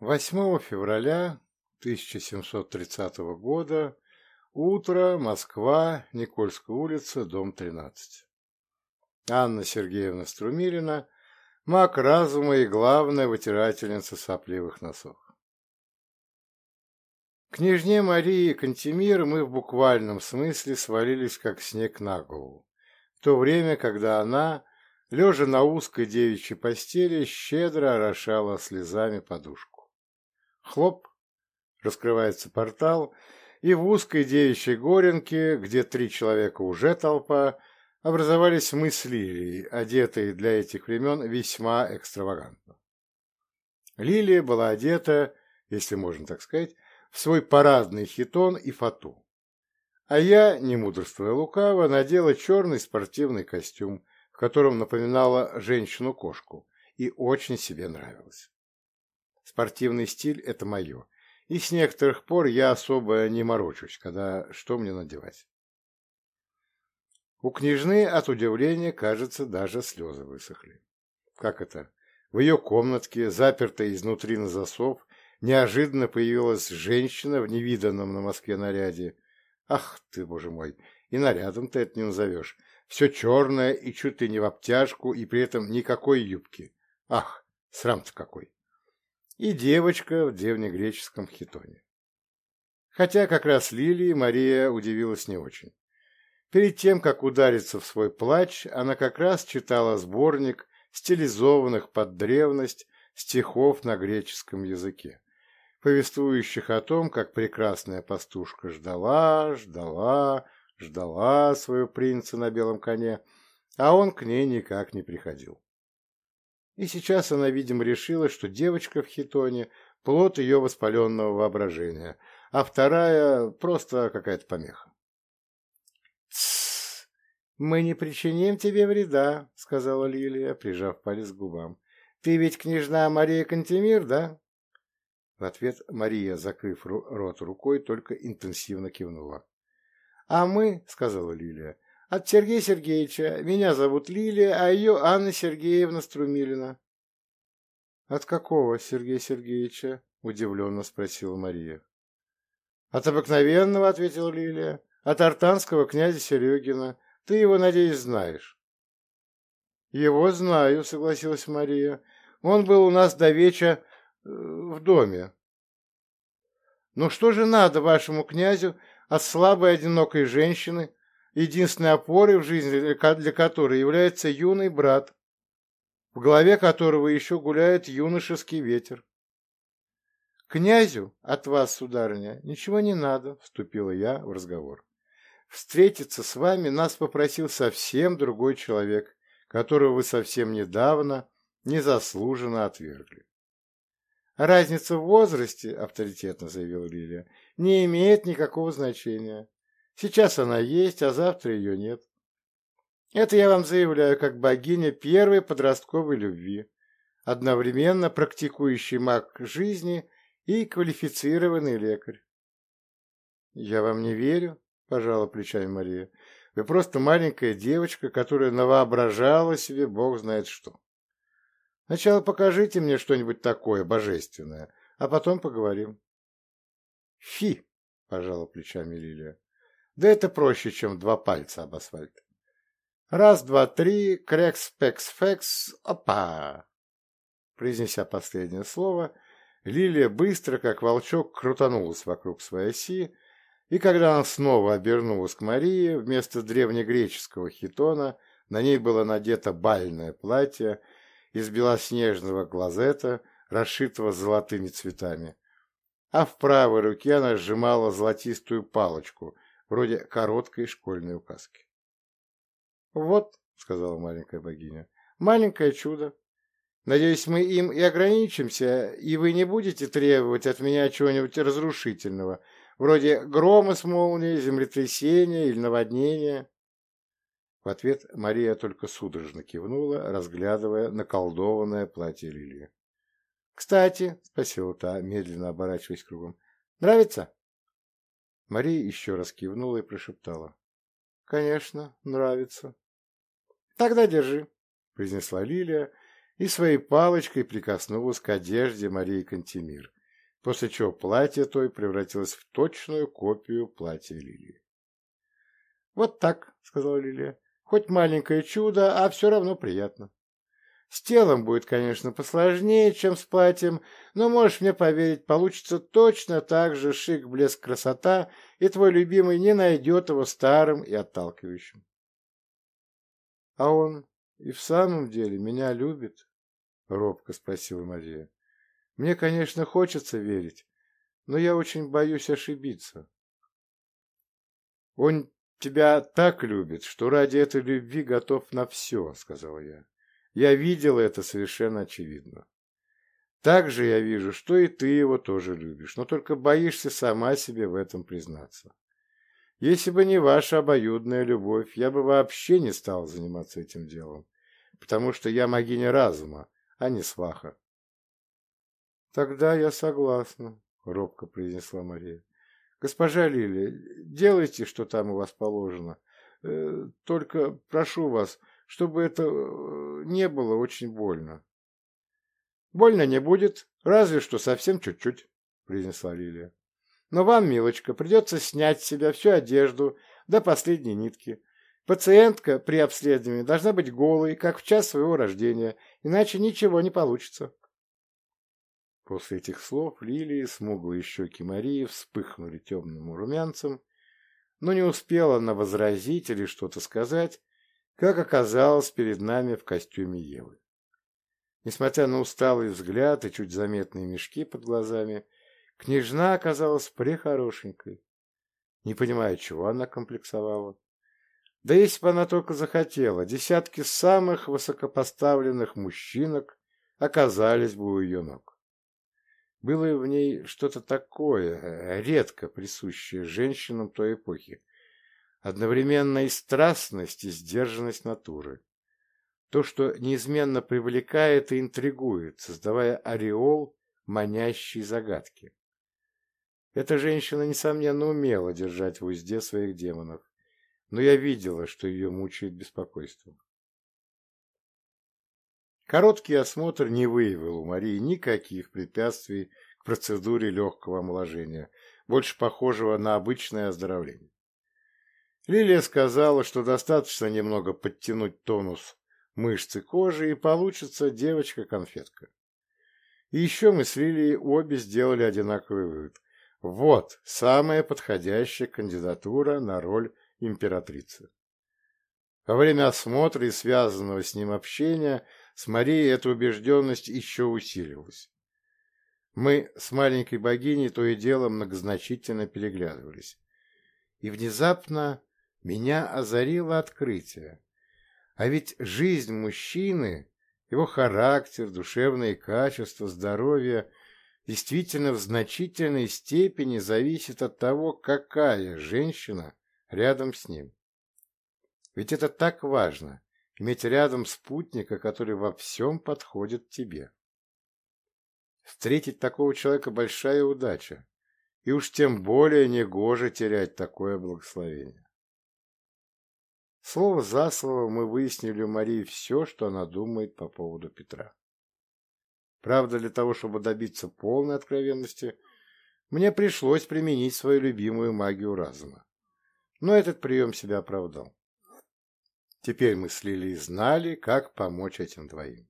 8 февраля 1730 года, утро, Москва, Никольская улица, дом 13. Анна Сергеевна Струмилина, маг разума и главная вытирательница сопливых носов. Княжне Марии Кантемир мы в буквальном смысле свалились, как снег на голову, в то время, когда она, лежа на узкой девичьей постели, щедро орошала слезами подушку. Хлоп, раскрывается портал, и в узкой девичьей горенке, где три человека уже толпа, образовались мы с Лилией, одетые для этих времен весьма экстравагантно. Лилия была одета, если можно так сказать, в свой парадный хитон и фату. А я, не мудрствуя лукаво, надела черный спортивный костюм, в котором напоминала женщину-кошку, и очень себе нравилось. Спортивный стиль – это мое. И с некоторых пор я особо не морочусь, когда что мне надевать. У княжны от удивления, кажется, даже слезы высохли. Как это? В ее комнатке, запертой изнутри на засов, неожиданно появилась женщина в невиданном на Москве наряде. Ах ты, боже мой, и нарядом ты это не назовешь. Все черное и чуть ли не в обтяжку, и при этом никакой юбки. Ах, срам-то какой! И девочка в древнегреческом хитоне. Хотя как раз Лилии Мария удивилась не очень. Перед тем, как удариться в свой плач, она как раз читала сборник стилизованных под древность стихов на греческом языке, повествующих о том, как прекрасная пастушка ждала, ждала, ждала своего принца на белом коне, а он к ней никак не приходил. И сейчас она, видимо, решила, что девочка в хитоне – плод ее воспаленного воображения, а вторая – просто какая-то помеха. «Тссс! Мы не причиним тебе вреда», – сказала Лилия, прижав палец к губам. «Ты ведь княжна Мария Кантемир, да?» В ответ Мария, закрыв рот рукой, только интенсивно кивнула. «А мы», — сказала Лилия, от Сергея Сергеевича. Меня зовут Лилия, а ее Анна Сергеевна Струмилина. От какого Сергея Сергеевича? Удивленно спросила Мария. От обыкновенного, ответила Лилия. От артанского князя Серегина. Ты его, надеюсь, знаешь. Его знаю, согласилась Мария. Он был у нас до вечера э, в доме. Ну что же надо вашему князю от слабой одинокой женщины, единственной опорой в жизни для которой является юный брат, в голове которого еще гуляет юношеский ветер. «Князю от вас, сударыня, ничего не надо», — вступила я в разговор. «Встретиться с вами нас попросил совсем другой человек, которого вы совсем недавно незаслуженно отвергли». «Разница в возрасте, — авторитетно заявила Лилия, — не имеет никакого значения. Сейчас она есть, а завтра ее нет. Это я вам заявляю как богиня первой подростковой любви, одновременно практикующий маг жизни и квалифицированный лекарь. «Я вам не верю», — пожала плечами Мария. «Вы просто маленькая девочка, которая навоображала себе бог знает что. Сначала покажите мне что-нибудь такое божественное, а потом поговорим». «Фи!» — пожала плечами Лилия. Да это проще, чем два пальца об асфальт. Раз, два, три, крекс, пекс, фекс, опа! Произнеся последнее слово, Лилия быстро, как волчок, крутанулась вокруг своей оси, и когда она снова обернулась к Марии, вместо древнегреческого хитона на ней было надето бальное платье из белоснежного глазета, расшитого золотыми цветами, а в правой руке она сжимала золотистую палочку – вроде короткой школьной указки. «Вот», — сказала маленькая богиня, — «маленькое чудо. Надеюсь, мы им и ограничимся, и вы не будете требовать от меня чего-нибудь разрушительного, вроде грома с молнией, землетрясения или наводнения». В ответ Мария только судорожно кивнула, разглядывая наколдованное платье Лилии. «Кстати», — спросила та, медленно оборачиваясь кругом, — «нравится?» Мария еще раз кивнула и прошептала. «Конечно, нравится». «Тогда держи», — произнесла Лилия, и своей палочкой прикоснулась к одежде Марии Кантемир, после чего платье той превратилось в точную копию платья Лилии. «Вот так», — сказала Лилия, — «хоть маленькое чудо, а все равно приятно. С телом будет, конечно, посложнее, чем с платьем, но можешь мне поверить, получится точно так же шик, блеск, красота, и твой любимый не найдет его старым и отталкивающим. — А он и в самом деле меня любит? — робко спросила Мария. — Мне, конечно, хочется верить, но я очень боюсь ошибиться. — Он тебя так любит, что ради этой любви готов на все, — сказала я. Я видел это совершенно очевидно. Также я вижу, что и ты его тоже любишь, но только боишься сама себе в этом признаться. Если бы не ваша обоюдная любовь, я бы вообще не стал заниматься этим делом, потому что я могиня разума, а не сваха. — Тогда я согласна, — робко произнесла Мария. — Госпожа Лилия, делайте, что там у вас положено. Э, только прошу вас, чтобы это э, не было очень больно. — Больно не будет, разве что совсем чуть-чуть, — произнесла Лилия. — Но вам, милочка, придется снять с себя всю одежду до последней нитки. Пациентка при обследовании должна быть голой, как в час своего рождения, иначе ничего не получится. После этих слов Лилии смуглые щеки Марии вспыхнули темным румянцем, но не успела она возразить или что-то сказать, как оказалось перед нами в костюме Евы. Несмотря на усталый взгляд и чуть заметные мешки под глазами, княжна оказалась прехорошенькой. Не понимая, чего она комплексовала. Да если бы она только захотела, десятки самых высокопоставленных мужчинок оказались бы у ее ног. Было в ней что-то такое, редко присущее женщинам той эпохи, одновременно и страстность, и сдержанность натуры. То, что неизменно привлекает и интригует, создавая ореол манящей загадки. Эта женщина, несомненно, умела держать в узде своих демонов, но я видела, что ее мучает беспокойство. Короткий осмотр не выявил у Марии никаких препятствий к процедуре легкого омоложения, больше похожего на обычное оздоровление. Лилия сказала, что достаточно немного подтянуть тонус мышцы кожи, и получится девочка-конфетка. И еще мы с Лилией обе сделали одинаковый вывод. Вот самая подходящая кандидатура на роль императрицы. Во время осмотра и связанного с ним общения с Марией эта убежденность еще усиливалась. Мы с маленькой богиней то и дело многозначительно переглядывались. И внезапно меня озарило открытие. А ведь жизнь мужчины, его характер, душевные качества, здоровье действительно в значительной степени зависит от того, какая женщина рядом с ним. Ведь это так важно – иметь рядом спутника, который во всем подходит тебе. Встретить такого человека – большая удача, и уж тем более негоже терять такое благословение. Слово за слово мы выяснили у Марии все, что она думает по поводу Петра. Правда, для того, чтобы добиться полной откровенности, мне пришлось применить свою любимую магию разума. Но этот прием себя оправдал. Теперь мы с Лилией знали, как помочь этим двоим.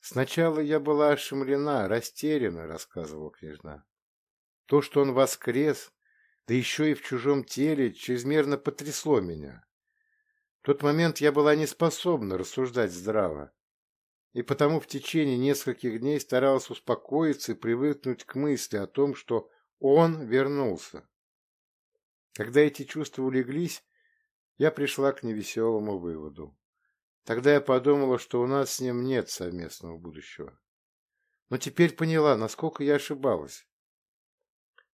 Сначала я была ошеломлена, растеряна, рассказывала княжна. То, что он воскрес, да еще и в чужом теле, чрезмерно потрясло меня. В тот момент я была не способна рассуждать здраво, и потому в течение нескольких дней старалась успокоиться и привыкнуть к мысли о том, что он вернулся. Когда эти чувства улеглись, я пришла к невеселому выводу. Тогда я подумала, что у нас с ним нет совместного будущего. Но теперь поняла, насколько я ошибалась.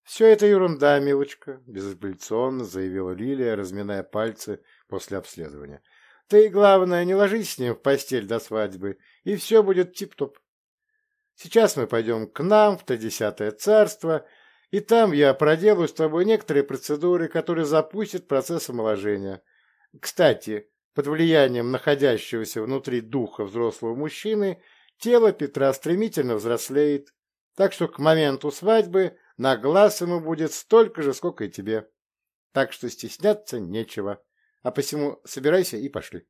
«Все это ерунда, милочка», — безапелляционно заявила Лилия, разминая пальцы после обследования. «Ты, главное, не ложись с ним в постель до свадьбы, и все будет тип-топ. Сейчас мы пойдем к нам, в Т-десятое царство, и там я проделаю с тобой некоторые процедуры, которые запустят процесс омоложения. Кстати, под влиянием находящегося внутри духа взрослого мужчины тело Петра стремительно взрослеет, так что к моменту свадьбы на глаз ему будет столько же, сколько и тебе. Так что стесняться нечего, а посему собирайся и пошли.